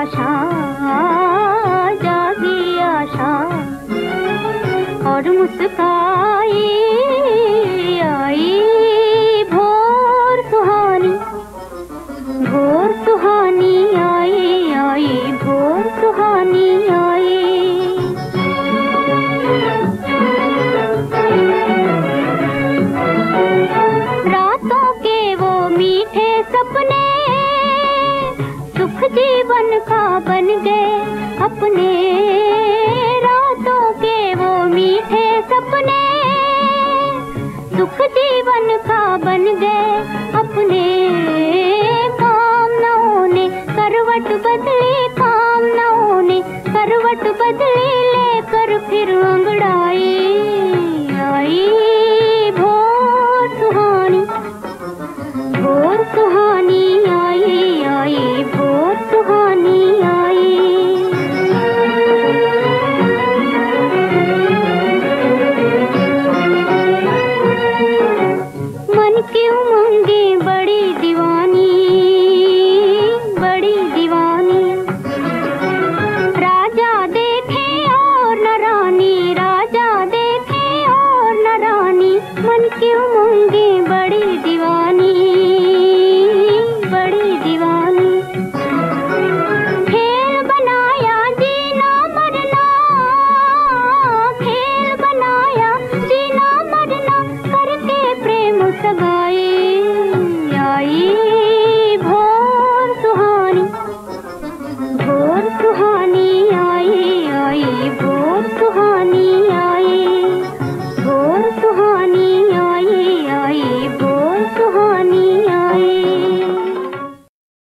आशा, जागी आशा। और मुस्काई आई भोर सुहानी भोर सुहानी आई आई भोर सुहानी आई। रातों के वो मीठे सपने जीवन का बन गए। अपने रातों के वो मीठे सपने। सुख जीवन का बन गए। अपने कामनाओं ने करवट बदली, कामनाओं ने करवट बदली, लेकर फिर अंगड़ाई आई। उमंगे बड़ी दीवानी बड़ी दीवानी। राजा देखे और न राजा देखे और न मन की उमंगे बड़ी सुहानी आई आई बहुत सुहानी।